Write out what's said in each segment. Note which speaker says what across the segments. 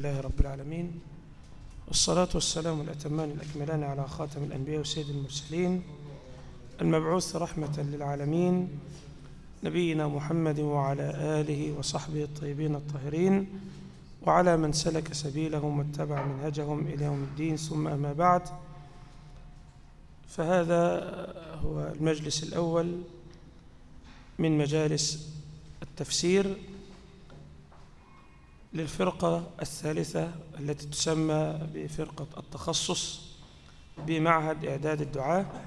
Speaker 1: لله رب العالمين. والصلاة والسلام الأتمان الأكملان على خاتم الأنبياء وسيد المرسلين المبعوث رحمة للعالمين نبينا محمد وعلى آله وصحبه الطيبين الطاهرين وعلى من سلك سبيلهم واتبع منهجهم إلى يوم الدين ثم أما بعد. فهذا هو المجلس الأول من مجالس التفسير. للفرقة الثالثة التي تسمى بفرقة التخصص بمعهد إعداد الدعاء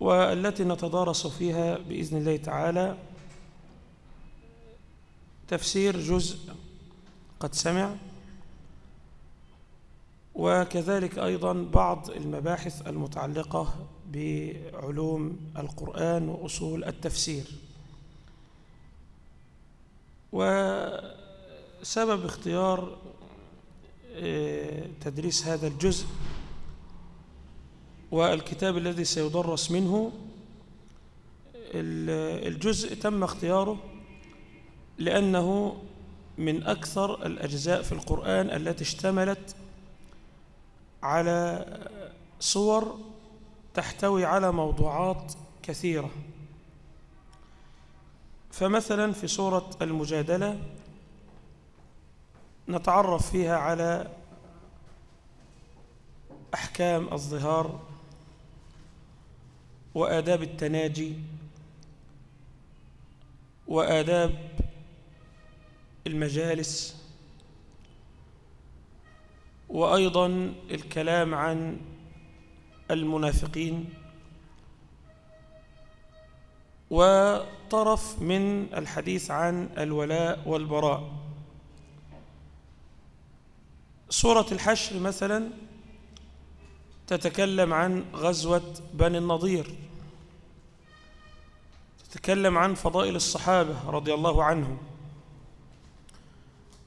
Speaker 1: والتي نتدارس فيها بإذن الله تعالى. تفسير جزء قد سمع. وكذلك أيضا بعض المباحث المتعلقة بعلوم القرآن وأصول التفسير. وسبب اختيار تدريس هذا الجزء والكتاب الذي سيدرس منه الجزء تم اختياره لأنه من أكثر الأجزاء في القرآن التي اشتملت على صور تحتوي على موضوعات كثيرة. فمثلا في سورة المجادلة نتعرف فيها على أحكام الظهار وآداب التناجي وآداب المجالس وأيضا الكلام عن المنافقين وطرف من الحديث عن الولاء والبراء. سورة الحشر مثلا تتكلم عن غزوة بني النضير. تتكلم عن فضائل الصحابة رضي الله عنهم.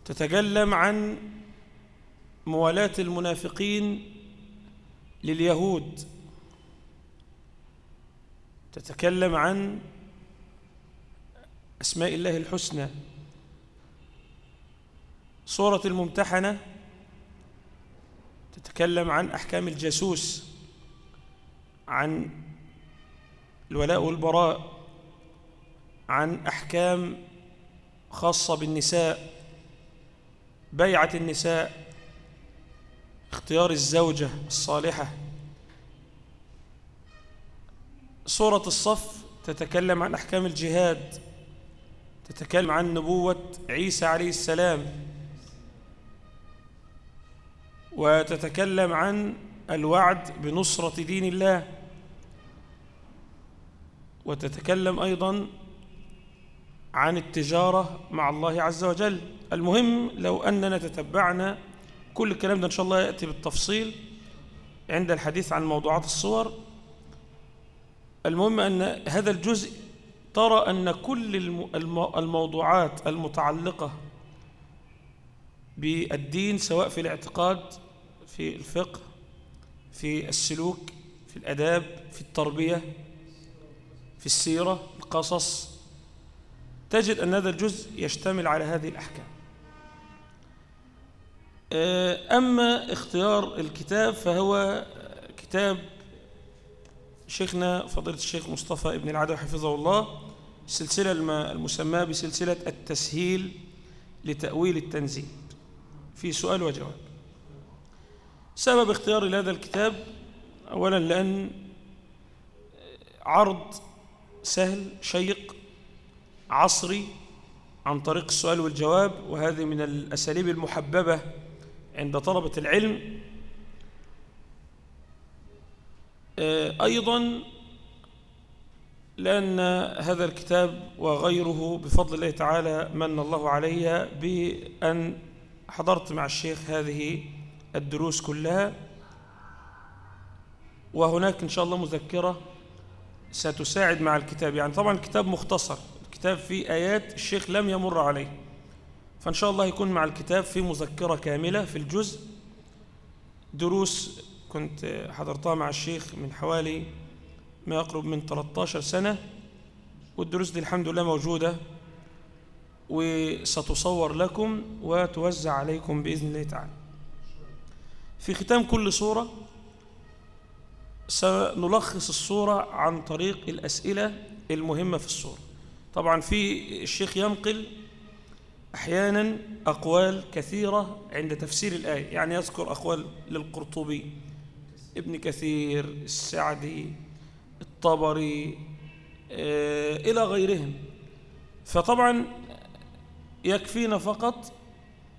Speaker 1: تتكلم عن موالاة المنافقين لليهود. تتكلم عن أسماء الله الحسنى. سورة الممتحنة تتكلم عن أحكام الجاسوس عن الولاء والبراء عن أحكام خاصة بالنساء بيعة النساء اختيار الزوجة الصالحة. سورة الصف تتكلم عن أحكام الجهاد تتكلم عن نبوة عيسى عليه السلام. وتتكلم عن الوعد بنصرة دين الله. وتتكلم أيضا عن التجارة مع الله عز وجل. المهم لو أننا تتبعنا كل الكلام ده إن شاء الله يأتي بالتفصيل عند الحديث عن موضوعات الصور. المهم أن هذا الجزء ترى أن كل الموضوعات المتعلقة بالدين سواء في الاعتقاد في الفقه في السلوك في الأداب في التربية في السيرة القصص. تجد أن هذا الجزء يشتمل على هذه الأحكام. أما اختيار الكتاب فهو كتاب شيخنا فضيلة الشيخ مصطفى ابن العدو حفظه الله السلسلة المسماة بسلسلة التسهيل لتأويل التنزيل. في سؤال وجواب. سبب اختياري لهذا الكتاب أولا لأن عرض سهل شيق عصري عن طريق السؤال والجواب وهذه من الأساليب المحببة عند طلبة العلم. أيضا لأن هذا الكتاب وغيره بفضل الله تعالى من الله علي بأن حضرت مع الشيخ هذه الدروس كلها. وهناك إن شاء الله مذكرة ستساعد مع الكتاب. يعني طبعا الكتاب مختصر. الكتاب فيه آيات الشيخ لم يمر عليه. فإن شاء الله يكون مع الكتاب في مذكرة كاملة في الجزء. دروس كنت حضرتها مع الشيخ من حوالي ما يقرب من 13 سنة. والدروس دي الحمد لله موجودة. وستصور لكم وتوزع عليكم بإذن الله تعالى. في ختام كل صورة سنلخص الصورة عن طريق الأسئلة المهمة في الصورة طبعا في الشيخ ينقل أحيانا أقوال كثيرة عند تفسير الآية. يعني يذكر أقوال للقرطبي ابن كثير السعدي الطبري آه، إلى غيرهم. فطبعا يكفينا فقط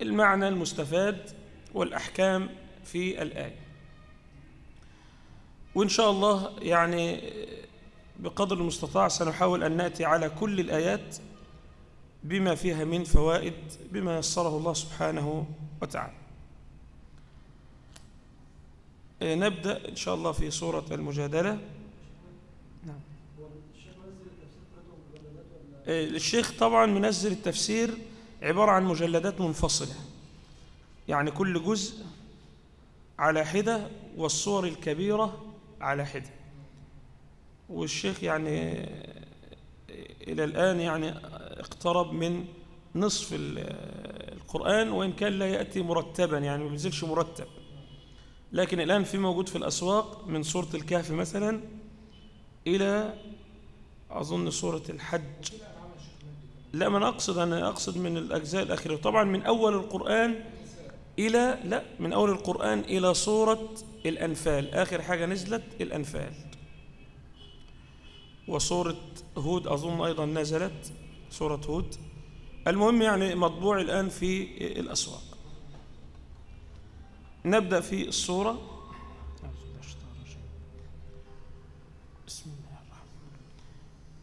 Speaker 1: المعنى المستفاد والأحكام في الآية. وإن شاء الله يعني بقدر المستطاع سنحاول أن نأتي على كل الآيات بما فيها من فوائد بما يسره الله سبحانه وتعالى. آه، نبدأ إن شاء الله في سورة المجادلة. نعم. آه، الشيخ طبعا منزل التفسير عبارة عن مجلدات منفصلة. يعني كل جزء على حدة والصور الكبيرة على حدة. والشيخ يعني إلى الآن يعني اقترب من نصف القرآن وإن كان لا يأتي مرتبا يعني ما بينزلش مرتب. لكن الآن في موجود في الأسواق من سورة الكهف مثلا إلى أظن سورة الحج. لا من أقصد أنا أقصد من الأجزاء الأخيرة. طبعا من أول القرآن إلى لا من أول القرآن إلى سورة الأنفال. آخر حاجة نزلت الأنفال. وسورة هود أظن أيضا نزلت سورة هود. المهم يعني مطبوع الآن في الأسواق. نبدأ في السورة.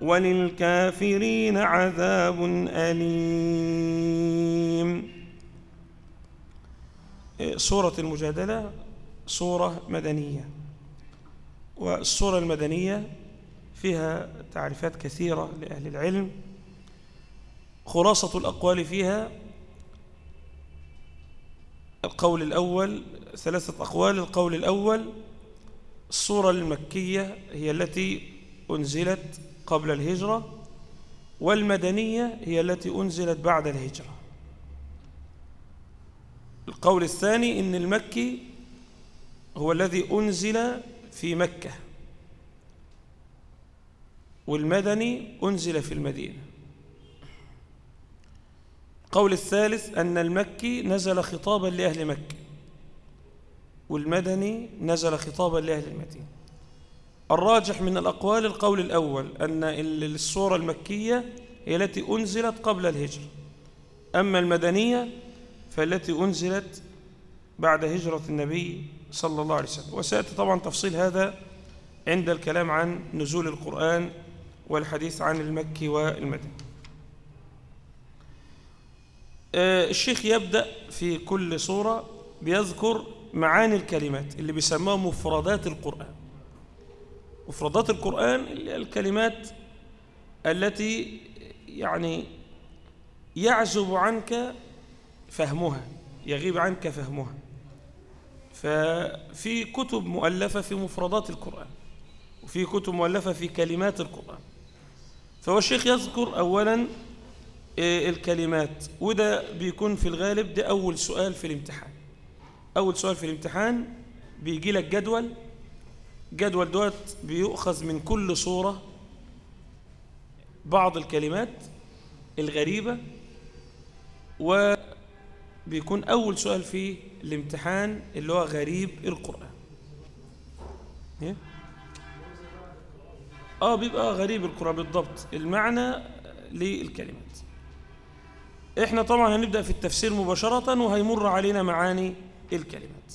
Speaker 1: وللكافرين عذاب أليم. سورة المجادلة سورة مدنية. والسورة المدنية فيها تعريفات كثيرة لأهل العلم. خلاصة الأقوال فيها القول الأول ثلاثة أقوال. القول الأول السورة المكية هي التي أنزلت قبل الهجرة والمدنية هي التي أنزلت بعد الهجرة. القول الثاني إن المكي هو الذي أنزل في مكة والمدني أنزل في المدينة. القول الثالث أن المكي نزل خطابا لأهل مكة والمدني نزل خطابا لأهل المدينة. الراجح من الأقوال القول الأول أن السورة المكية هي التي أنزلت قبل الهجرة. أما المدنية فالتي أنزلت بعد هجرة النبي صلى الله عليه وسلم. وسيأتي طبعا تفصيل هذا عند الكلام عن نزول القرآن والحديث عن المكي والمدني آه، الشيخ يبدأ في كل صورة بيذكر معاني الكلمات اللي بيسموها مفردات القرآن. مفردات القرآن الكلمات التي يعني يعزب عنك فهمها يغيب عنك فهمها. ففي كتب مؤلفة في مفردات القرآن وفي كتب مؤلفة في كلمات القرآن. فهو الشيخ يذكر أولا آه، الكلمات. وده بيكون في الغالب ده أول سؤال في الامتحان. أول سؤال في الامتحان بيجي لك جدول جدول دوت بيؤخذ من كل صورة بعض الكلمات الغريبة وبيكون أول سؤال في الامتحان اللي هو غريب القرآن. إيه؟ آه بيبقى غريب القرآن بالضبط. المعنى للكلمات. إحنا طبعا هنبدأ في التفسير مباشرة وهيمر علينا معاني الكلمات.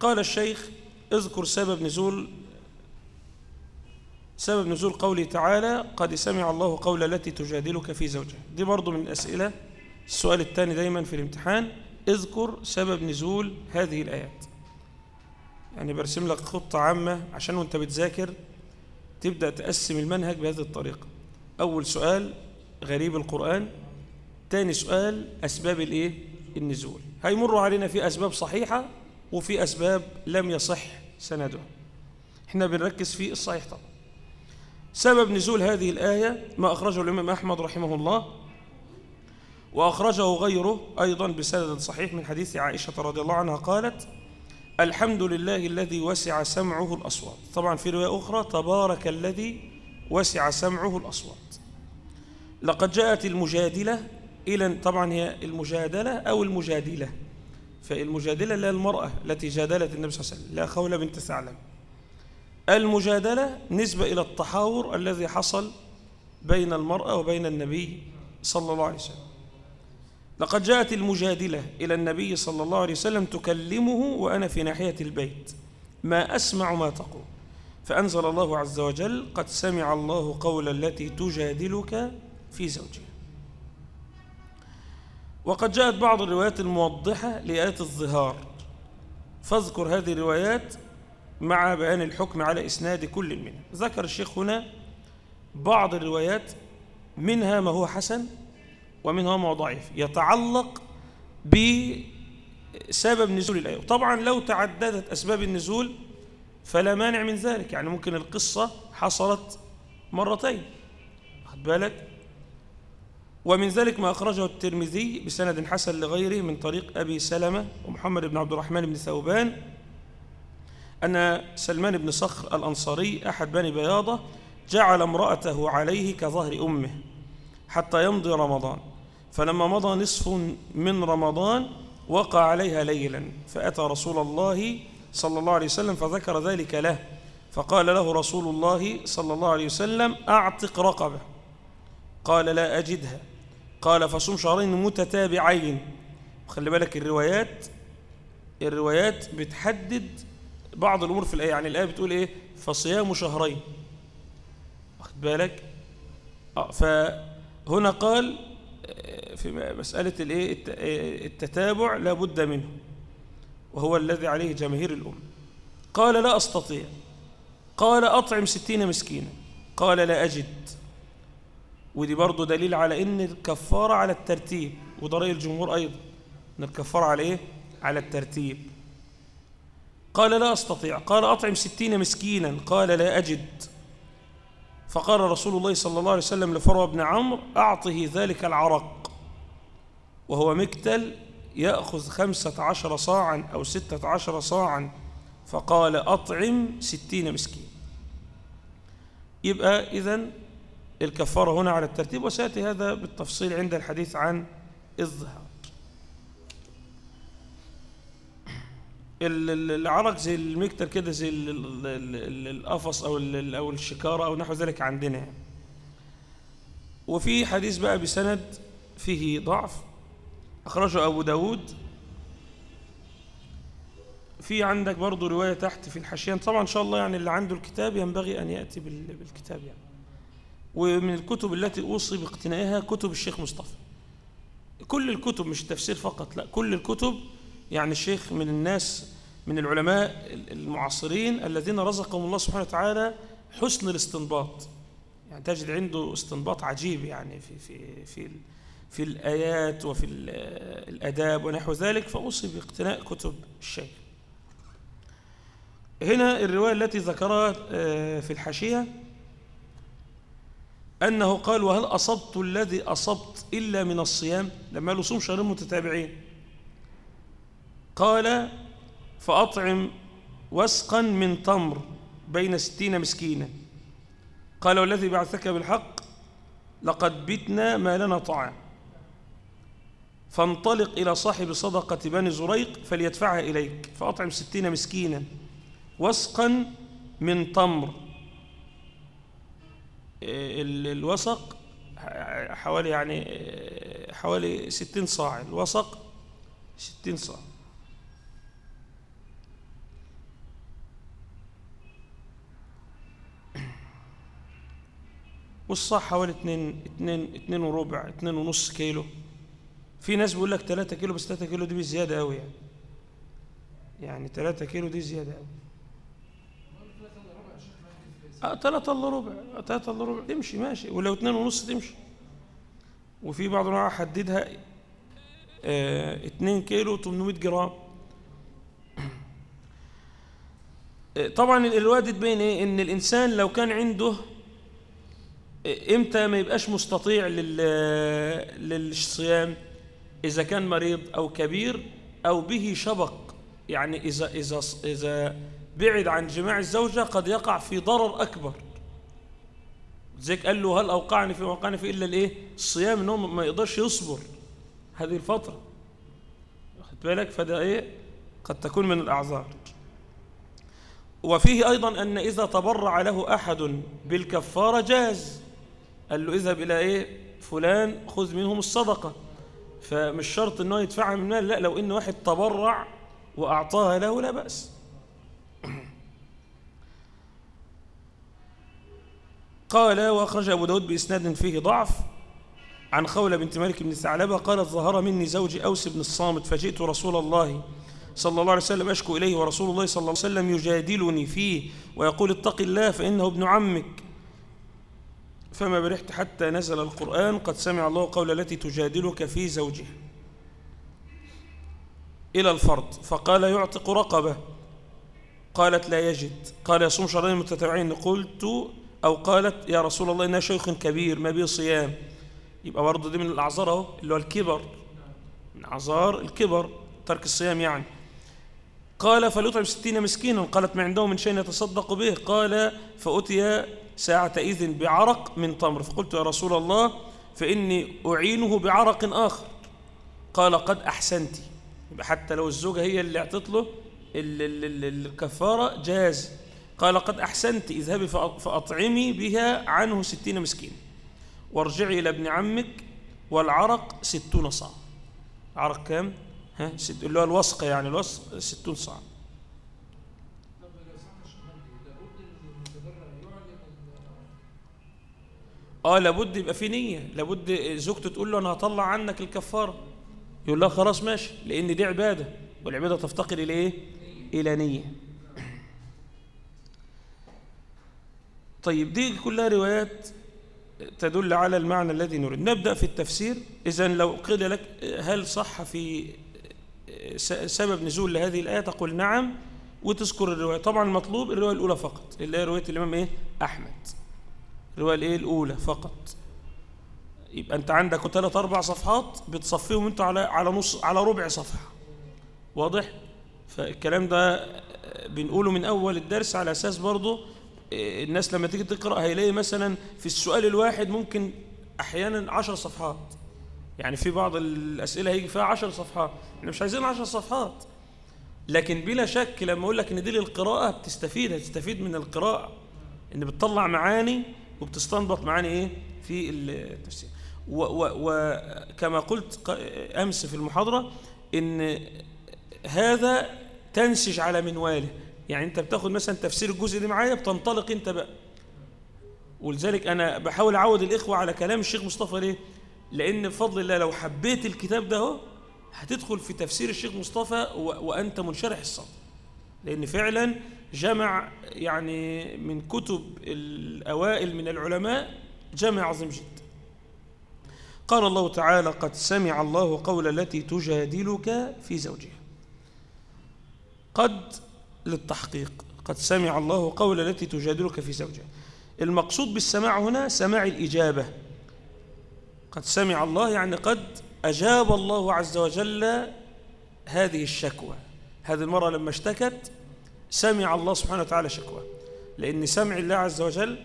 Speaker 1: قال الشيخ اذكر سبب نزول سبب نزول قوله تعالى قد سمع الله قول التي تجادلك في زوجها. دي برضو من الأسئلة السؤال الثاني دايما في الامتحان. اذكر سبب نزول هذه الآيات. يعني برسم لك خطة عامة عشان وانت بتذاكر تبدأ تقسم المنهج بهذه الطريقة. أول سؤال غريب القرآن. تاني سؤال أسباب الإيه؟ النزول. هيمر علينا في أسباب صحيحة. وفي أسباب لم يصح سندها إحنا بنركز في الصحيح طبعا. سبب نزول هذه الآية ما أخرجه الإمام أحمد رحمه الله وأخرجه غيره أيضا بسند صحيح من حديث عائشة رضي الله عنها قالت الحمد لله الذي وسع سمعه الأصوات. طبعا في رواية أخرى تبارك الذي وسع سمعه الأصوات. لقد جاءت المجادلة إلى طبعا هي المجادلة أو المجادلة. فالمجادلة لا المرأة التي جادلت النبي صلى الله عليه وسلم لا خولة بنت ثعلب. المجادلة نسبة إلى التحاور الذي حصل بين المرأة وبين النبي صلى الله عليه وسلم. لقد جاءت المجادلة إلى النبي صلى الله عليه وسلم تكلمه وأنا في ناحية البيت. ما أسمع ما تقول. فأنزل الله عز وجل قد سمع الله قول التي تجادلك في زوجها. وقد جاءت بعض الروايات الموضحة لآيات الظهار. فاذكر هذه الروايات مع بيان الحكم على إسناد كل منها ذكر الشيخ هنا بعض الروايات منها ما هو حسن ومنها ما هو ضعيف. يتعلق بسبب نزول الآية. طبعا لو تعددت أسباب النزول فلا مانع من ذلك. يعني ممكن القصة حصلت مرتين. خد بالك؟ ومن ذلك ما أخرجه الترمذي بسند حسن لغيره من طريق أبي سلمة ومحمد بن عبد الرحمن بن ثوبان أن سلمان بن صخر الأنصاري أحد بني بياضة جعل امرأته عليه كظهر أمه حتى يمضي رمضان. فلما مضى نصف من رمضان وقع عليها ليلا فأتى رسول الله صلى الله عليه وسلم فذكر ذلك له. فقال له رسول الله صلى الله عليه وسلم أعتق رقبة. قال لا أجدها. قال فصوم شهرين متتابعين. خلي بالك الروايات الروايات بتحدد بعض الأمور في الآية. يعني الآية بتقول إيه؟ فصيام شهرين. واخد بالك؟ آه فهنا قال في مسألة الإيه؟ التتابع لا بد منه وهو الذي عليه جماهير الأمة. قال لا أستطيع. قال أطعم ستين مسكينا. قال لا أجد. ودي برضو دليل على إن الكفارة على الترتيب وده رأي الجمهور أيضا. إن الكفارة على إيه؟ على الترتيب. قال لا أستطيع قال أطعم ستين مسكينا قال لا أجد. فقال رسول الله صلى الله عليه وسلم لفروة بن عمرو أعطه ذلك العرق. وهو مكتل يأخذ خمسة عشر صاعا أو ستة عشر صاعا. فقال أطعم ستين مسكين. يبقى إذن الكفارة هنا على الترتيب وسيأتي هذا بالتفصيل عند الحديث عن الظهار العرق زي المكتر كده زي القفص أو أو الشكارة أو نحو ذلك عندنا. وفي حديث بقى بسند فيه ضعف أخرجه أبو داود. في عندك برضو رواية تحت في الحشيان. طبعا إن شاء الله يعني اللي عنده الكتاب ينبغي أن يأتي بالكتاب يعني. ومن الكتب التي أوصي باقتنائها كتب الشيخ مصطفى. كل الكتب مش التفسير فقط لا كل الكتب يعني الشيخ من الناس من العلماء المعاصرين الذين رزقهم الله سبحانه وتعالى حسن الاستنباط. يعني تجد عنده استنباط عجيب يعني في في في في الآيات وفي الأداب ونحو ذلك فأوصي باقتناء كتب الشيخ. هنا الرواية التي ذكرها آه، في الحاشية أنه قال وهل أصبت الذي أصبت إلا من الصيام؟ لما له صوم شهرين متتابعين. قال فأطعم وسقا من تمر بين ستين مسكينا. قال والذي بعثك بالحق لقد بتنا ما لنا طعام. فانطلق إلى صاحب صدقة بني زريق فليدفعها إليك. فأطعم ستين مسكينا وسقا من تمر الوسق حوالي يعني حوالي ستين صاع. الوسق ستين صاع. والصاع حوالي اتنين, اتنين, اتنين وربع اتنين ونص كيلو. في ناس بيقول لك تلاتة كيلو بس تلاتة كيلو دي بزيادة قوي يعني. يعني تلاتة كيلو دي زيادة قوي آه تلاتة إلا ربع. آه تلاتة إلا ربع. تمشي ماشي. ولو اتنين ونص تمشي. وفي بعض النوع حددها آه اتنين كيلو 800 جرام. آه طبعا الرواية دي تبين إيه؟ إن الإنسان لو كان عنده آه، إمتى ما يبقاش مستطيع للصيام؟ إذا كان مريض أو كبير أو به شبق. يعني إذا إذا إذا بعد عن جماع الزوجة قد يقع في ضرر أكبر. زيك قال له هل أوقعني في وقعني في إلا الإيه؟ الصيام إنه ما يقدرش يصبر هذه الفترة. واخد بالك؟ فده إيه؟ قد تكون من الأعذار. وفيه أيضا أن إذا تبرع له أحد بالكفارة جاز. قال له اذهب إلى إيه؟ فلان خذ منهم الصدقة. فمش شرط أنه يدفعها من مال لا لو إن واحد تبرع وأعطاها له لا بأس. قال وأخرج أبو داود بإسناد فيه ضعف عن خولة بنت مالك بن ثعلبة قالت ظهر مني زوجي أوس بن الصامت فجئت رسول الله صلى الله عليه وسلم أشكو إليه ورسول الله صلى الله عليه وسلم يجادلني فيه ويقول اتق الله فإنه ابن عمك. فما برحت حتى نزل القرآن قد سمع الله قول التي تجادلك في زوجها إلى الفرض فقال يعتق رقبة. قالت لا يجد. قال يصوم شهرين متتابعين. قلت أو قالت يا رسول الله إنها شيخ كبير ما بيه صيام. يبقى برضه دي من الأعذار أهو اللي هو الكبر. من أعذار الكبر ترك الصيام يعني. قال فليطعم ستين مسكينا. قالت ما عنده من شيء يتصدق به. قال فأتي ساعة إذن بعرق من تمر. فقلت يا رسول الله فإني أعينه بعرق آخر. قال قد أحسنت. يبقى حتى لو الزوجة هي اللي اعطت له الكفارة جاز. قال قد أحسنت اذهبي فأطعمي بها عنه ستين مسكين. وارجعي إلى ابن عمك والعرق ستون صاع. عرق كام؟ ها؟ ست... اللي هو الوسق يعني الوسق ستون صاع. آه لابد يبقى في نية. لابد زوجته تقول له أنا هطلع عنك الكفارة. يقول لها خلاص ماشي لأن دي عبادة والعبادة تفتقر إلى إيه؟ إلى نية. طيب دي كلها روايات تدل على المعنى الذي نريد. نبدأ في التفسير. إذا لو قيل لك هل صح في سبب نزول لهذه الآية؟ تقول نعم وتذكر الرواية. طبعا المطلوب الرواية الأولى فقط اللي هي رواية الإمام إيه؟ أحمد. الرواية الإيه؟ الأولى فقط. يبقى أنت عندك ثلاث أربع صفحات بتصفيهم أنت على على نص على ربع صفحة. واضح؟ فالكلام ده بنقوله من أول الدرس على أساس برضه الناس لما تيجي تقرأ هيلاقي مثلا في السؤال الواحد ممكن أحيانا عشر صفحات. يعني في بعض الأسئلة هيجي فيها عشر صفحات. إحنا مش عايزين عشر صفحات. لكن بلا شك لما أقول لك إن دي للقراءة بتستفيد هتستفيد من القراءة. إن بتطلع معاني وبتستنبط معاني إيه؟ في التفسير. وكما قلت أمس في المحاضرة إن هذا تنسج على منواله. يعني انت بتاخد مثلا تفسير الجزء ده معايا بتنطلق انت بقى. ولذلك أنا بحاول أعود الإخوة على كلام الشيخ مصطفى ليه؟ لأن بفضل الله لو حبيت الكتاب ده هو هتدخل في تفسير الشيخ مصطفى وأنت منشرح الصدر لأن فعلا جمع يعني من كتب الأوائل من العلماء جمع عظيم جدا. قال الله تعالى قد سمع الله قول التي تجادلك في زوجها. قد للتحقيق. قد سمع الله قول التي تجادلك في زوجها. المقصود بالسماع هنا سماع الإجابة. قد سمع الله يعني قد أجاب الله عز وجل هذه الشكوى. هذه المرة لما اشتكت سمع الله سبحانه وتعالى شكوى. لأن سمع الله عز وجل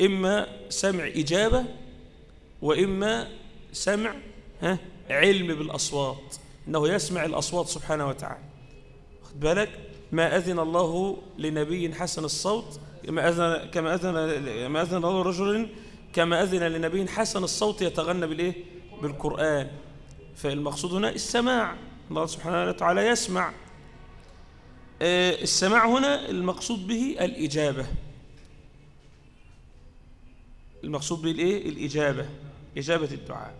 Speaker 1: إما سمع إجابة وإما سمع ها علم بالأصوات إنه يسمع الأصوات سبحانه وتعالى. خد بالك؟ ما أذن الله لنبي حسن الصوت كما أذن كما أذن كما أذن الله رجل كما أذن لنبي حسن الصوت يتغنى بالإيه؟ بالقرآن. فالمقصود هنا السماع. الله سبحانه وتعالى يسمع. آه، السماع هنا المقصود به الإجابة. المقصود به الإيه؟ الإجابة إجابة الدعاء.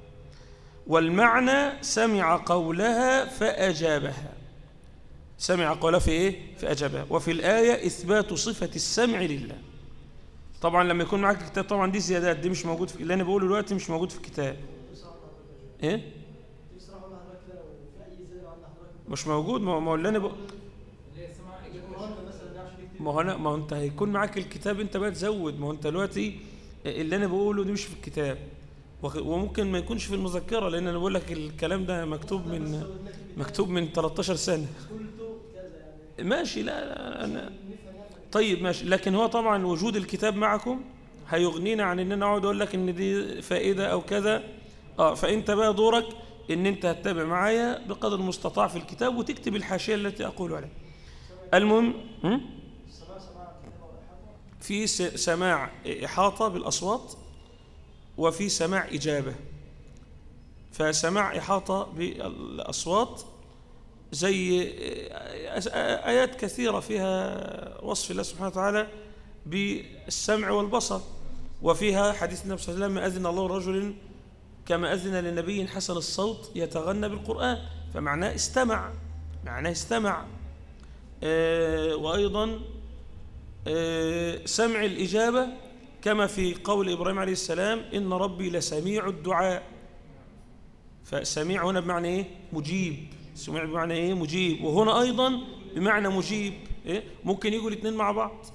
Speaker 1: والمعنى سمع قولها فأجابها. سمع قولها في إيه؟ فأجابها وفي الآية إثبات صفة السمع لله. طبعا لما يكون معاك الكتاب طبعا دي زيادات. دي مش موجود في اللي أنا بقوله دلوقتي مش موجود في الكتاب. إيه؟ مش موجود. ما هو اللي أنا بقول ما هو ما هو أنت هيكون معاك الكتاب أنت بقى تزود. ما هو أنت دلوقتي اللي أنا بقوله دي مش في الكتاب. وممكن ما يكونش في المذكرة لأن أنا بقول لك الكلام ده مكتوب من مكتوب من 13 سنة. ماشي لا, لا أنا طيب ماشي. لكن هو طبعا وجود الكتاب معكم هيغنينا عن إن أنا أقعد أقول لك إن دي فائدة أو كذا. آه فانت بقى دورك إن أنت هتتابع معايا بقدر المستطاع في الكتاب وتكتب الحاشية التي أقول عليها. المهم في سماع إحاطة بالأصوات وفي سماع إجابة. فسماع إحاطة بالأصوات زي آيات كثيرة فيها وصف الله سبحانه وتعالى بالسمع والبصر وفيها حديث النبي صلى الله عليه وسلم أذن الله رجل كما أذن لنبي حسن الصوت يتغنى بالقرآن. فمعناه استمع معناه استمع. آه وأيضا آه سمع الإجابة كما في قول إبراهيم عليه السلام إن ربي لسميع الدعاء. فسميع هنا بمعنى إيه؟ مجيب. سمع بمعنى إيه؟ مجيب. وهنا أيضا بمعنى مجيب. إيه؟ ممكن يجوا الاثنين مع بعض.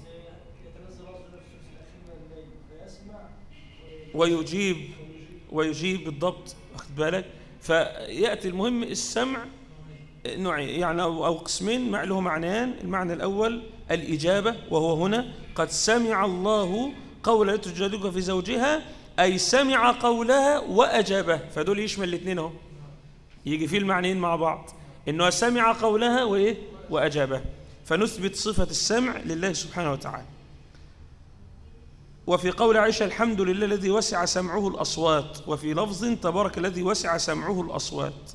Speaker 1: ويجيب. ويجيب بالضبط. واخد بالك؟ فيأتي المهم السمع نوعين. يعني أو قسمين. له معنيان. المعنى الأول الإجابة. وهو هنا قد سمع الله قول تجادلك في زوجها. أي سمع قولها وأجابه. فدول يشمل الاثنين أهو؟ يجي فيه المعنيين مع بعض. إنه سمع قولها وإيه؟ وأجابه. فنثبت صفة السمع لله سبحانه وتعالى. وفي قول عائشة الحمد لله الذي وسع سمعه الأصوات. وفي لفظ تبارك الذي وسع سمعه الأصوات.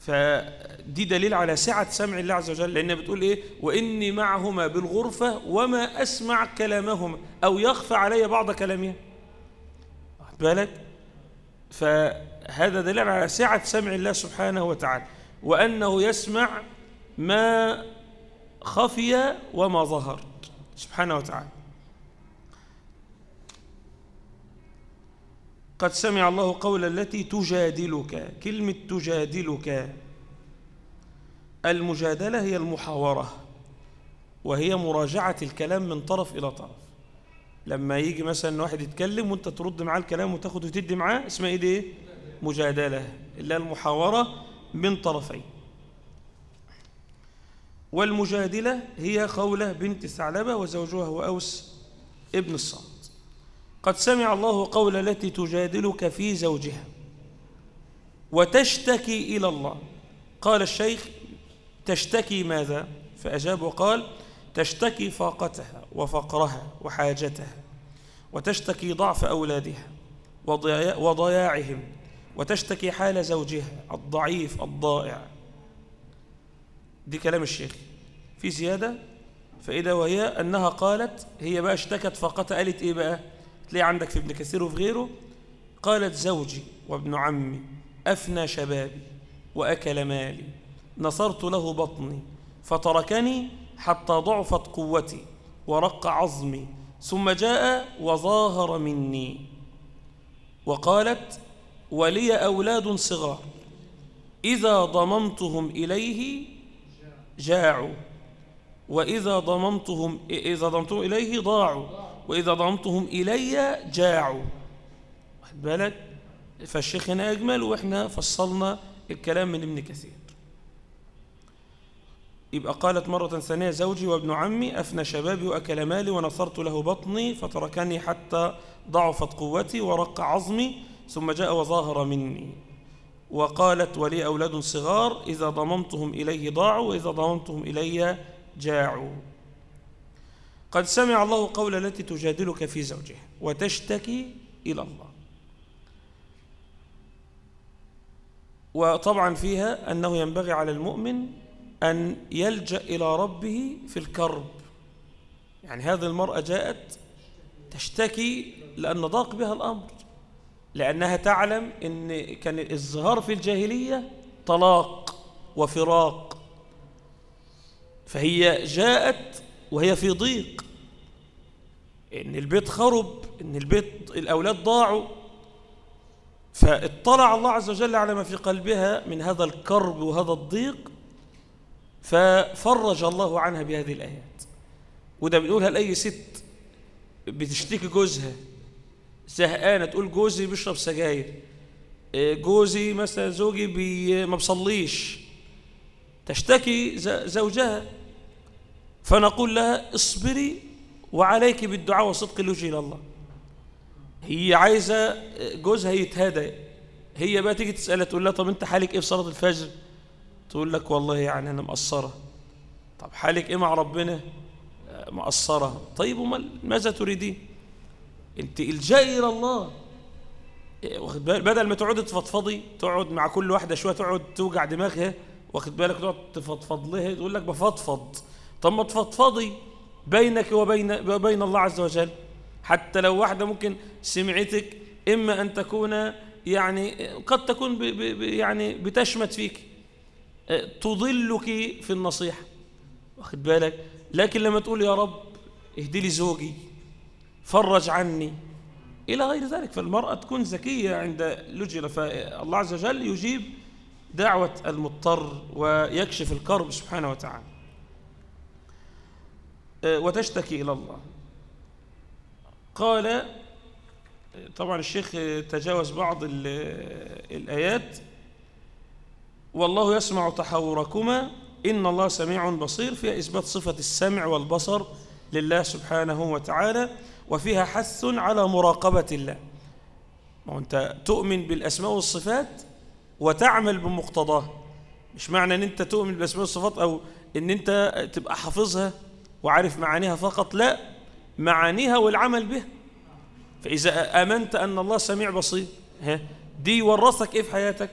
Speaker 1: فدي دليل على سعة سمع الله عز وجل. لأنها بتقول إيه؟ وإني معهما بالغرفة وما أسمع كلامهما. أو يخفى علي بعض كلامها بالك؟ هذا دليل على سعة سمع الله سبحانه وتعالى وأنه يسمع ما خفي وما ظهر سبحانه وتعالى. قد سمع الله قول التي تجادلك كلمة تجادلك. المجادلة هي المحاورة وهي مراجعة الكلام من طرف إلى طرف. لما يجي مثلا واحد يتكلم وأنت ترد معاه الكلام وتاخد وتدي معاه اسمها إيه مجادلة إلا المحاورة من طرفين. والمجادلة هي خولة بنت ثعلبة وزوجها هو أوس ابن الصامت. قد سمع الله قول التي تجادلك في زوجها وتشتكي إلى الله. قال الشيخ تشتكي ماذا؟ فأجاب وقال تشتكي فاقتها وفقرها وحاجتها وتشتكي ضعف أولادها وضياعهم. وتشتكي حال زوجها الضعيف الضائع. دي كلام الشيخ. في زيادة فإذا وهي أنها قالت هي بقى اشتكت فقط قالت إيه بقى؟ تلاقي عندك في ابن كثير وفي غيره قالت زوجي وابن عمي أفنى شبابي وأكل مالي نصرت له بطني فتركني حتى ضعفت قوتي ورق عظمي ثم جاء وظاهر مني وقالت ولي أولاد صغار. إذا ضممتهم إليه جاعوا. وإذا ضممتهم إذا ضممتهم إليه ضاعوا. وإذا ضممتهم إلي جاعوا. واخد بالك؟ فالشيخ هنا أجمل وإحنا فصلنا الكلام من ابن كثير. يبقى قالت مرة ثانية زوجي وابن عمي أفنى شبابي وأكل مالي ونصرت له بطني فتركني حتى ضعفت قوتي ورق عظمي ثم جاء وظاهر مني وقالت ولي أولاد صغار إذا ضممتهم إليه ضاعوا وإذا ضممتهم إلي جاعوا. قد سمع الله قول التي تجادلك في زوجها وتشتكي إلى الله. وطبعا فيها أنه ينبغي على المؤمن أن يلجأ إلى ربه في الكرب. يعني هذه المرأة جاءت تشتكي لأن ضاق بها الأمر. لأنها تعلم أن كان الظهار في الجاهلية طلاق وفراق. فهي جاءت وهي في ضيق. إن البيت خرب إن البيت الأولاد ضاعوا. فاطلع الله عز وجل على ما في قلبها من هذا الكرب وهذا الضيق ففرج الله عنها بهذه الآيات. وده بنقولها لأي ست بتشتكي جوزها. زهقانة تقول جوزي بيشرب سجاير. جوزي مثلا زوجي ما بصليش. تشتكي زوجها. فنقول لها اصبري وعليك بالدعاء وصدق اللجوء إلى الله. هي عايزة جوزها يتهدى. هي بقى تيجي تسالها تقول لها طب أنت حالك إيه في صلاة الفجر؟ تقول لك والله يعني أنا مقصرة. طب حالك إيه مع ربنا؟ مقصرة. طيب ومال ماذا تريدين؟ انت الجئي إلى الله واخد بالك بدل ما تقعدي تفضفضي تقعد مع كل واحدة شوية تقعد توجع دماغها واخد بالك؟ تقعد تفضفض لها تقول لك بفضفض. طب ما تفضفضي بينك وبين وبين الله عز وجل. حتى لو واحدة ممكن سمعتك إما أن تكون يعني قد تكون ب ب يعني بتشمت فيك. تضلك في النصيحة. واخد بالك؟ لكن لما تقول يا رب اهدي لي زوجي. فرج عني. إلى غير ذلك فالمرأة تكون ذكية عند لجل فالله عز وجل يجيب دعوة المضطر ويكشف الكرب سبحانه وتعالى. وتشتكي إلى الله. قال طبعا الشيخ تجاوز بعض الآيات. والله يسمع تحاوركما إن الله سميع بصير فيها إثبات صفة السمع والبصر لله سبحانه وتعالى. وفيها حث على مراقبة الله. ما أنت تؤمن بالأسماء والصفات وتعمل بمقتضاه مش معنى أن أنت تؤمن بالأسماء والصفات أو أن أنت تبقى حافظها وعارف معانيها فقط لا. معانيها والعمل بها. فإذا آمنت أن الله سميع بصير ها دي ورثك إيه في حياتك؟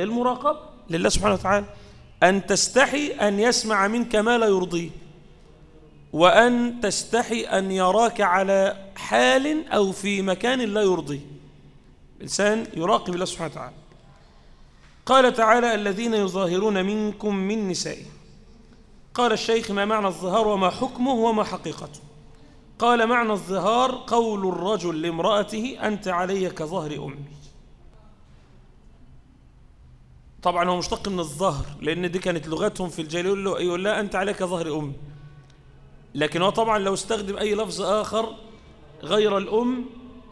Speaker 1: المراقبة لله سبحانه وتعالى. أن تستحي أن يسمع منك ما لا يرضيه. وأن تستحي أن يراك على حال أو في مكان لا يرضي. إنسان يراقب الله سبحانه وتعالى. قال تعالى الذين يظاهرون منكم من نسائهم قال الشيخ ما معنى الظهار وما حكمه وما حقيقته؟ قال معنى الظهار قول الرجل لامرأته أنت علي كظهر أمي. طبعا هو مشتق من الظهر لأن دي كانت لغتهم في الجاهلية يقول له أنت عليك ظهر أمي. لكن هو طبعا لو استخدم أي لفظ آخر غير الأم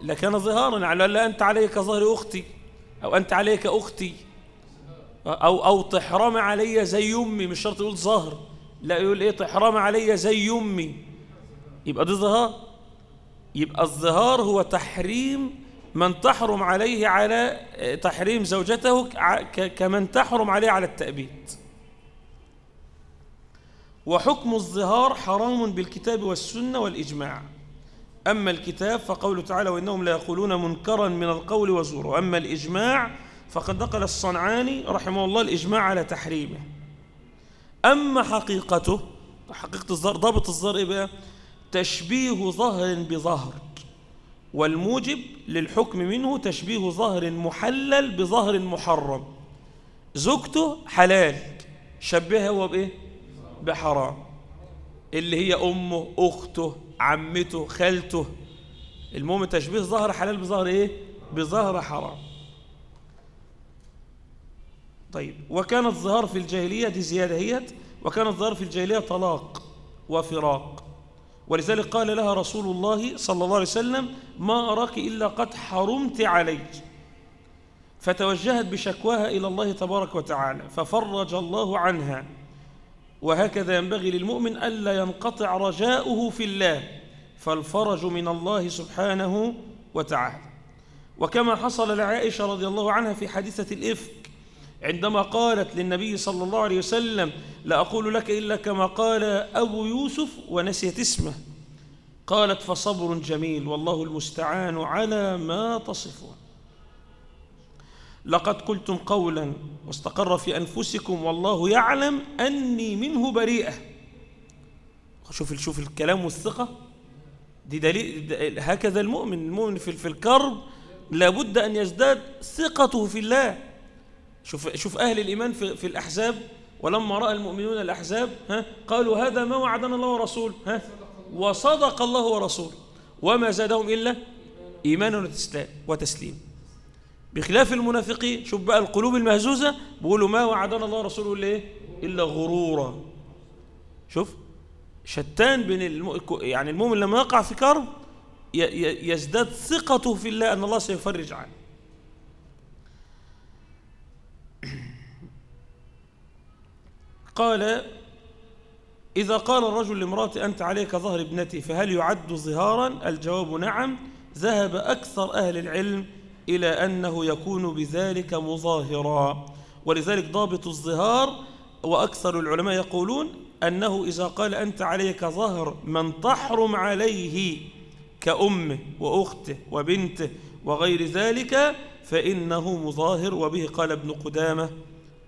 Speaker 1: لكان ظهارا على لا أنت عليك ظهر أختي أو أنت عليك أختي. أو أو تحرم علي زي أمي مش شرط يقول ظهر لا يقول إيه تحرم علي زي أمي. يبقى ده ظهار. يبقى الظهار هو تحريم من تحرم عليه على تحريم زوجته كمن تحرم عليه على التأبيد. وحكم الظهار حرام بالكتاب والسنة والإجماع. أما الكتاب فقوله تعالى وإنهم لا يقولون منكرا من القول وزورا وأما الإجماع فقد نقل الصنعاني رحمه الله الإجماع على تحريمه. أما حقيقته حقيقة الظهر ضابط الظهر إيه بقى؟ تشبيه ظهر بظهر والموجب للحكم منه تشبيه ظهر محلل بظهر محرم. زوجته حلال شبهها هو بإيه؟ بحرام. اللي هي أمه أخته عمته خالته. المهم تشبيه ظهر حلال بظهر إيه؟ بظهر حرام. طيب وكان الظهار في الجاهلية دي زيادة هيت وكان الظهار في الجاهلية طلاق وفراق. ولذلك قال لها رسول الله صلى الله عليه وسلم ما أراك إلا قد حرمت علي فتوجهت بشكواها إلى الله تبارك وتعالى ففرج الله عنها. وهكذا ينبغي للمؤمن ألا ينقطع رجاؤه في الله فالفرج من الله سبحانه وتعالى. وكما حصل لعائشة رضي الله عنها في حادثة الإفك عندما قالت للنبي صلى الله عليه وسلم لا أقول لك إلا كما قال أبو يوسف ونسيت اسمه. قالت فصبر جميل والله المستعان على ما تصفون. لقد قلتم قولا واستقر في أنفسكم والله يعلم أني منه بريئة. شوف شوف الكلام والثقة. دي دليل هكذا المؤمن المؤمن في في الكرب لابد أن يزداد ثقته في الله. شوف شوف أهل الإيمان في, في الأحزاب. ولما رأى المؤمنون الأحزاب ها قالوا هذا ما وعدنا الله ورسوله ها وصدق الله ورسوله وما زادهم إلا إيمانا وتسليم. بخلاف المنافقين شوف بقى القلوب المهزوزة بيقولوا ما وعدنا الله ورسوله إلا إيه؟ إلا غرورا. شوف شتان بين الم... يعني المؤمن لما يقع في كرب يزداد ثقته في الله أن الله سيفرج عنه. قال إذا قال الرجل لامرأة أنت عليك ظهر ابنتي فهل يعد ظهارا؟ الجواب نعم ذهب أكثر أهل العلم إلى أنه يكون بذلك مظاهرا. ولذلك ضابط الظهار وأكثر العلماء يقولون أنه إذا قال أنت عليك ظهر من تحرم عليه كأمه وأخته وبنته وغير ذلك فإنه مظاهر. وبه قال ابن قدامة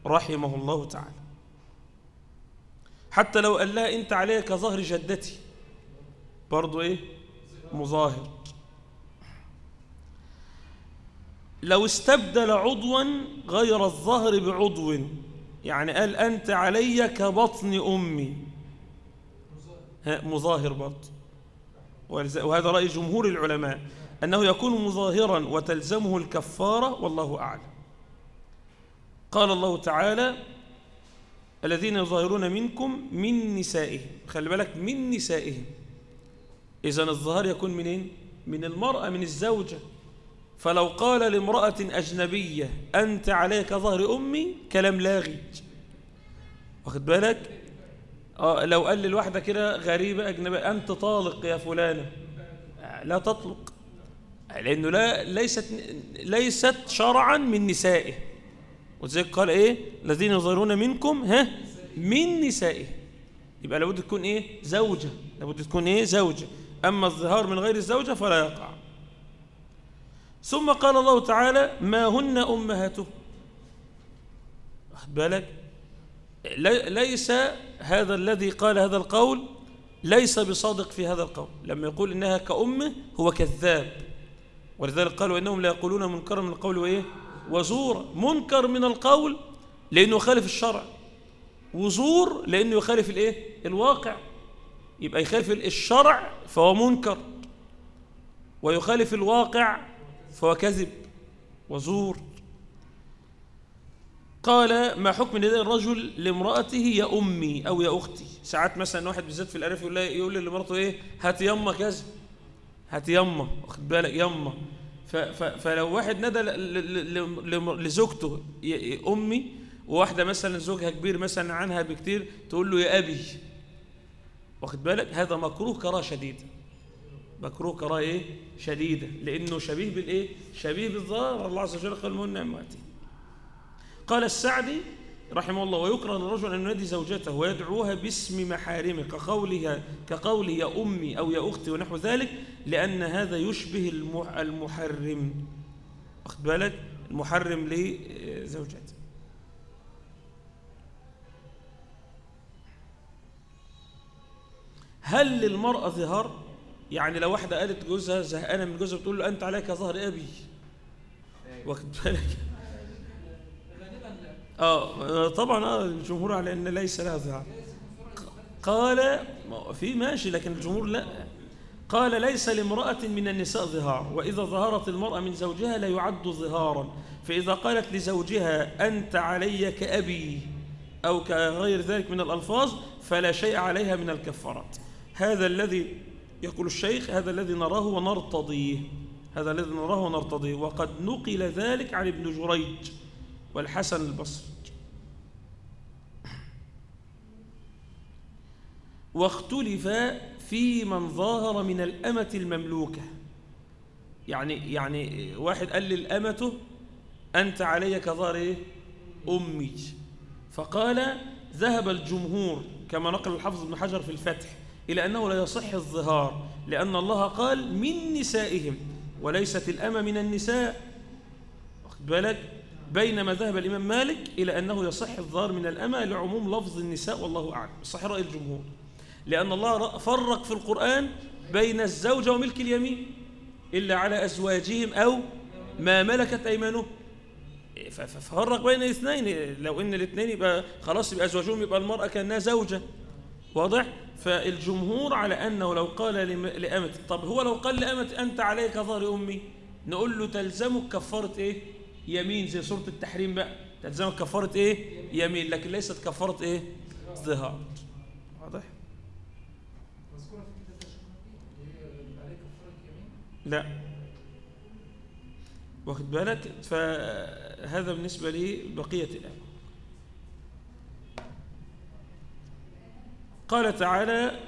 Speaker 1: رحمه الله تعالى حتى لو قال لها أنت عليك ظهر جدتي برضو إيه؟ مظاهر. لو استبدل عضوا غير الظهر بعضو. يعني قال أنت علي كبطن أمي. مظاهر برضو وهذا رأي جمهور العلماء أنه يكون مظاهرا وتلزمه الكفارة والله أعلم. قال الله تعالى الذين يظاهرون منكم من نسائهم. خلي بالك من نسائهم. إذا الظهار يكون منين؟ من المرأة من الزوجة. فلو قال لامرأة أجنبية أنت عليك ظهر أمي؟ كلام لاغي واخد بالك؟ آه لو قال للواحدة كده غريبة أجنبية أنت طالق يا فلانة. لا تطلق. لأنه لا ليست ليست شرعا من نسائه. وذلك قال إيه؟ الذين يظهرون منكم ها؟ من نسائه. يبقى لابد تكون إيه؟ زوجة. لابد تكون إيه؟ زوجة. أما الظهار من غير الزوجة فلا يقع. ثم قال الله تعالى ما هن امهاته واخد بالك؟ ليس هذا الذي قال هذا القول ليس بصادق في هذا القول. لما يقول إنها كأمه هو كذاب. ولذلك قالوا انهم لا يقولون منكرا من القول وإيه؟ وزور. منكر من القول لأنه يخالف الشرع. وزور لأنه يخالف الإيه؟ الواقع. يبقى يخالف الشرع فهو منكر. ويخالف الواقع فهو كذب وزور. قال ما حكم نداء الرجل لامرأته يا أمي أو يا أختي؟ ساعات مثلا واحد بالذات في الأرياف يقول يقول لمراته إيه؟ هات يما كذا. هات يما واخد بالك؟ يما فلو واحد ندى لزوجته أمي وواحدة مثلا زوجها كبير مثلا عنها بكتير تقول له يا أبي. واخد بالك؟ هذا مكروه كراهه شديدة مكروه كراهه إيه؟ شديدة. لأنه شبيه بالإيه شبيه بالظاهر. الله عز وجل قال من نعمته قال السعدي رحمه الله ويكره للرجل أن ينادي زوجته ويدعوها باسم محارمه كقولها كقوله يا أمي أو يا أختي ونحو ذلك لأن هذا يشبه المحرم. أخذ بالك؟ المحرم لزوجته. هل للمرأة ظهار يعني لو واحدة قالت جوزها زهقانة من جوزها بتقول له أنت عليك ظهر أبي. واخد بالك؟ آه طبعا آه الجمهور على إن ليس لها ظهار قال في ماشي لكن الجمهور لا. قال ليس لامرأة من النساء ظهار. وإذا ظهرت المرأة من زوجها لا يعد ظهارا. فإذا قالت لزوجها أنت علي كأبي أو كغير ذلك من الألفاظ فلا شيء عليها من الكفارات. هذا الذي يقول الشيخ هذا الذي نراه ونرتضيه. هذا الذي نراه ونرتضيه. وقد نقل ذلك عن ابن جريج والحسن البصري. واختلف في من ظاهر من الأمة المملوكة. يعني يعني واحد قال للأمة أنت علي كظهر إيه؟ أمي. فقال ذهب الجمهور كما نقل الحافظ بن حجر في الفتح. إلى أنه لا يصح الظهار لأن الله قال من نسائهم وليست الأمة من النساء. واخد بالك؟ بينما ذهب الإمام مالك إلى أنه يصح الظهار من الأمة لعموم لفظ النساء والله أعلم. صح رأي الجمهور. لأن الله فرق في القرآن بين الزوجة وملك اليمين إلا على أزواجهم أو ما ملكت أيمانهم. ففرق بين الاثنين. لو إن الاثنين يبقى خلاص يبقى أزواجهم يبقى المرأة كأنها زوجة. واضح؟ فالجمهور على أنه لو قال لامه طب هو لو قال لأمة أنت عليك ظهر أمي. نقول له تلزمك كفارة إيه؟ يمين زي سورة التحريم بقى. تلزمك كفارة إيه؟ يمين لكن ليست كفارة إيه؟ ظهار واضح؟ لا. واخد بالك؟ فهذا بالنسبة لي بقية الآية قال تعالى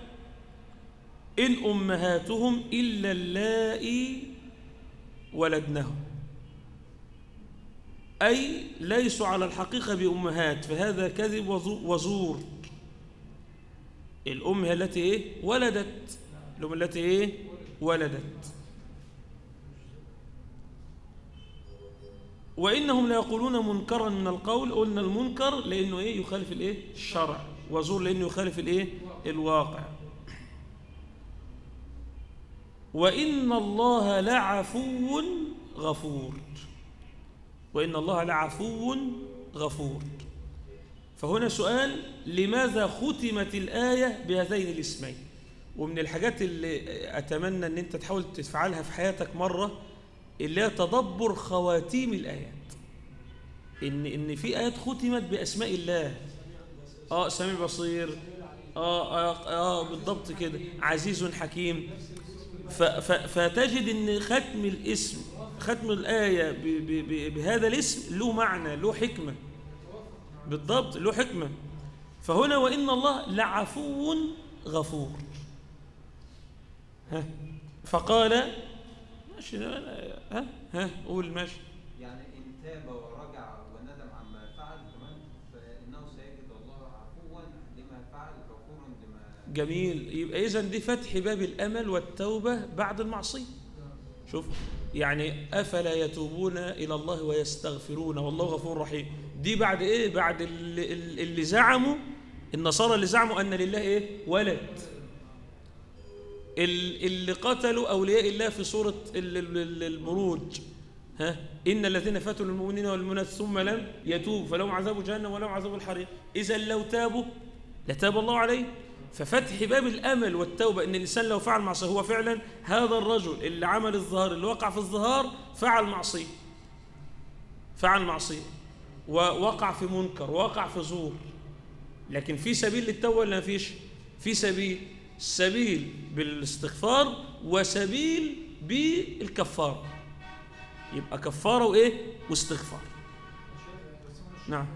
Speaker 1: إن أمهاتهم إلا اللائي ولدنهم. أي ليسوا على الحقيقة بأمهات فهذا كذب وزور. الأم هي التي إيه؟ ولدت. الأم التي إيه؟ ولدت. وإنهم ليقولون منكرا من القول قلنا المنكر لأنه إيه؟ يخالف الإيه؟ الشرع. وزور لأنه يخالف الإيه؟ الواقع. وإن الله لعفو غفور. وإن الله لعفو غفور. فهنا سؤال لماذا ختمت الآية بهذين الاسمين؟ ومن الحاجات اللي أتمنى أن أنت تحاول تفعلها في حياتك مرة اللي هي تدبر خواتيم الآيات. إن, إن في آيات ختمت بأسماء الله. آه سميع بصير. آه, آه, آه بالضبط كده. عزيز حكيم. فتجد إن ختم الاسم ختم الآية ب ب ب بهذا الاسم له معنى له حكمة. بالضبط له حكمة. فهنا وإن الله لعفو غفور. ها؟ فقال ماشي ها؟ ها؟ قول ماشي
Speaker 2: يعني إن تاب ورجع وندم عما فعل كمان فإنه سيجد الله عفوا لما فعل غفورا لما
Speaker 1: جميل. يبقى إذا دي فتح باب الأمل والتوبة بعد المعصية. شوف يعني أفلا يتوبون إلى الله ويستغفرون؟ والله غفور رحيم. دي بعد إيه؟ بعد اللي, اللي زعموا النصارى اللي زعموا أن لله إيه؟ ولد. اللي قتلوا أولياء الله في سورة البروج. ها؟ إن الذين فاتوا المؤمنين والمؤمنات ثم لم يتوبوا. فلهم عذاب جهنم ولهم عذاب الحريق. إذا لو تابوا لتاب الله عليه. ففتح باب الأمل والتوبة إن الإنسان لو فعل معصية هو فعلا هذا الرجل اللي عمل الظهار اللي وقع في الظهار فعل معصية. فعل معصية. ووقع في منكر ووقع في زور. لكن في سبيل للتوبة ولا ما فيش؟ في سبيل سبيل بالاستغفار وسبيل بالكفارة. يبقى كفارة وإيه؟ واستغفار. نعم.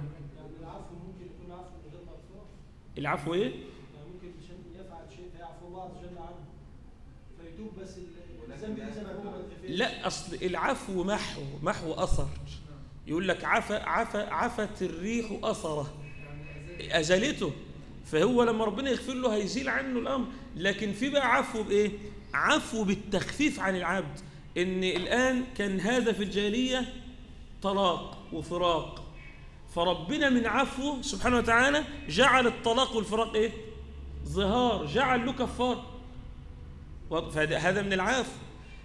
Speaker 3: العفو ممكن يكون عفو من غير مغفرة
Speaker 1: العفو إيه
Speaker 3: يعني ممكن عشان يفعل شيء فيعفو الله عز وجل عنه بس الذنب زي ما هو.
Speaker 1: لا أصل العفو محو محو أثر. يقول لك عفى عفى عفت الريح أثره. أزالته فهو لما ربنا يغفر له هيزيل عنه الأمر. لكن في بقى عفو بإيه؟ عفو بالتخفيف عن العبد. إن الآن كان هذا في الجاهلية طلاق وفراق. فربنا من عفوه سبحانه وتعالى جعل الطلاق والفراق إيه؟ ظهار. جعل له كفارة. فهذا من العفو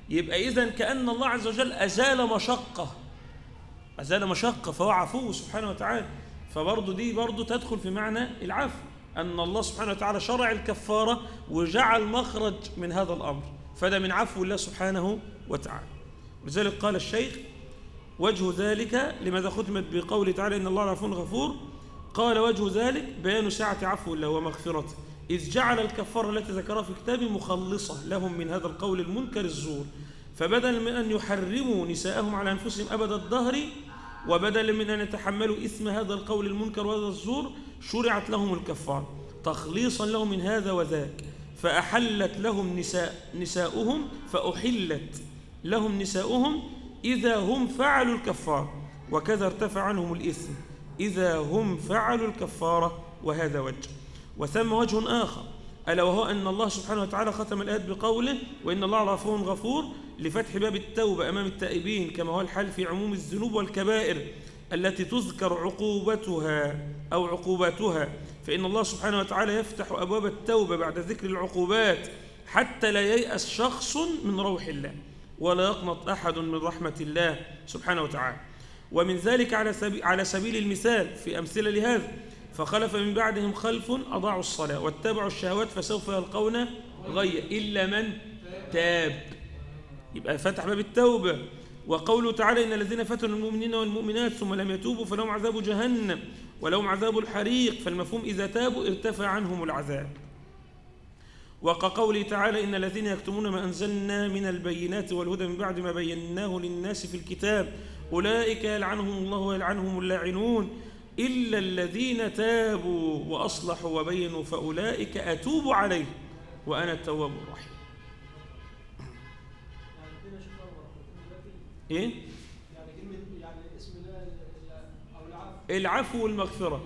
Speaker 1: يبقى إذا كأن الله عز وجل أزال مشقة. أزال مشقة فهو عفو سبحانه وتعالى. فبرضه دي برضه تدخل في معنى العفو. أن الله سبحانه وتعالى شرع الكفارة وجعل مخرج من هذا الأمر. فده من عفو الله سبحانه وتعالى. لذلك قال الشيخ وجه ذلك لماذا ختمت بقوله تعالى إن الله عفو غفور؟ قال وجه ذلك بيان سعة عفو الله ومغفرته. إذ جعل الكفارة التي ذكرها في كتابه مخلصة لهم من هذا القول المنكر الزور. فبدلا من أن يحرموا نساءهم على أنفسهم أبد الدهر وبدلا من أن يتحملوا إثم هذا القول المنكر وهذا الزور شرعت لهم الكفارة تخليصا لهم من هذا وذاك. فأحلت لهم نساء نساؤهم فأحلت لهم نساؤهم إذا هم فعلوا الكفارة. وكذا ارتفع عنهم الإثم. إذا هم فعلوا الكفارة وهذا وجه. وثم وجه آخر. ألا وهو أن الله سبحانه وتعالى ختم الآيات بقوله وإن الله عفو غفور لفتح باب التوبة أمام التائبين كما هو الحال في عموم الذنوب والكبائر التي تذكر عقوبتها أو عقوباتها فإن الله سبحانه وتعالى يفتح أبواب التوبة بعد ذكر العقوبات حتى لا ييأس شخص من روح الله ولا يقنط أحد من رحمة الله سبحانه وتعالى. ومن ذلك على سبيل, على سبيل المثال في أمثلة لهذا فخلف من بعدهم خلف أضاعوا الصلاة واتبعوا الشهوات فسوف يلقون غيا إلا من تاب. يبقى فتح باب التوبة. وقوله تعالى إن الذين فتنوا المؤمنين والمؤمنات ثم لم يتوبوا فلهم عذاب جهنم ولهم عذاب الحريق. فالمفهوم إذا تابوا ارتفع عنهم العذاب. وكقوله تعالى إن الذين يكتمون ما أنزلنا من البينات والهدى من بعد ما بيناه للناس في الكتاب أولئك يلعنهم الله ويلعنهم اللاعنون. إلا الذين تابوا وأصلحوا وبينوا فأولئك أتوب عليه وأنا التواب الرحيم. إيه؟
Speaker 3: يعني يعني العفو
Speaker 1: والمغفرة.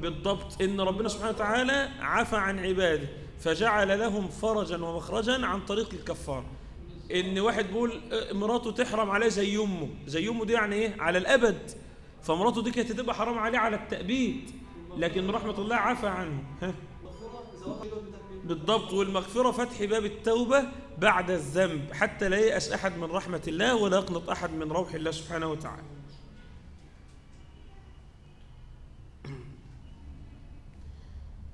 Speaker 1: بالضبط. إن ربنا سبحانه وتعالى عفى عن عباده فجعل لهم فرجا ومخرجا عن طريق الكفار. إن واحد بيقول آه، مراته تحرم عليه زي أمه. زي أمه دي يعني إيه؟ على الأبد. فمراته دي كانت هتبقى حرام عليه على التأبيد. لكن رحمة الله عفى عنه. ها؟ بالضبط. والمغفرة فتح باب التوبة بعد الذنب. حتى لا ييأس أحد من رحمة الله ولا يقنط أحد من روح الله سبحانه وتعالى.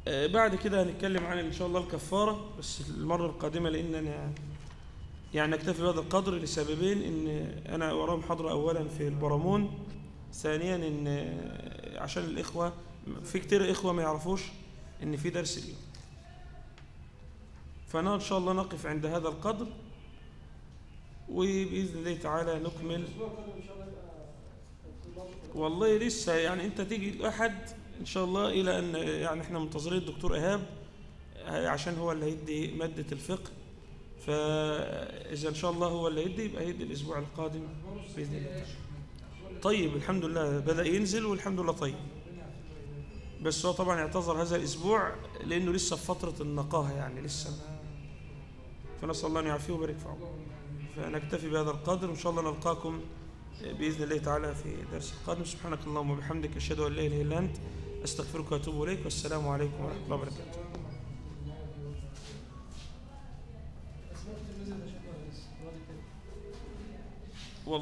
Speaker 1: آه، بعد كده هنتكلم عن إن شاء الله الكفارة. بس المرة القادمة لأننا يعني نكتفي بهذا القدر لسببين إن أنا وراء محاضرة أولا في البرامون ثانيا آه، عشان الإخوة في كتير إخوة ما يعرفوش إن في درس اليوم. فأنا إن شاء الله نقف عند هذا القدر وبإذن الله تعالى نكمل. والله لسه يعني أنت تيجي الأحد إن شاء الله إلى أن يعني إحنا منتظرين الدكتور إيهاب عشان هو اللي هيدي مادة الفقه. فإذا إن شاء الله هو اللي هيدي يبقى هيدي الأسبوع القادم بإذن الله. تعالى. طيب الحمد لله. بدأ ينزل والحمد لله طيب. بس هو طبعا اعتذر هذا الأسبوع لأنه لسه في فترة النقاهة يعني لسه. ما فنسأل الله أن يعافيه ويبارك في عمره فنكتفي بهذا القدر وإن شاء الله نلقاكم بإذن الله تعالى في درس القادم. سبحانك اللهم وبحمدك أشهد أن لا إله إلا أنت أستغفرك وأتوب إليك والسلام عليكم ورحمة الله وبركاته.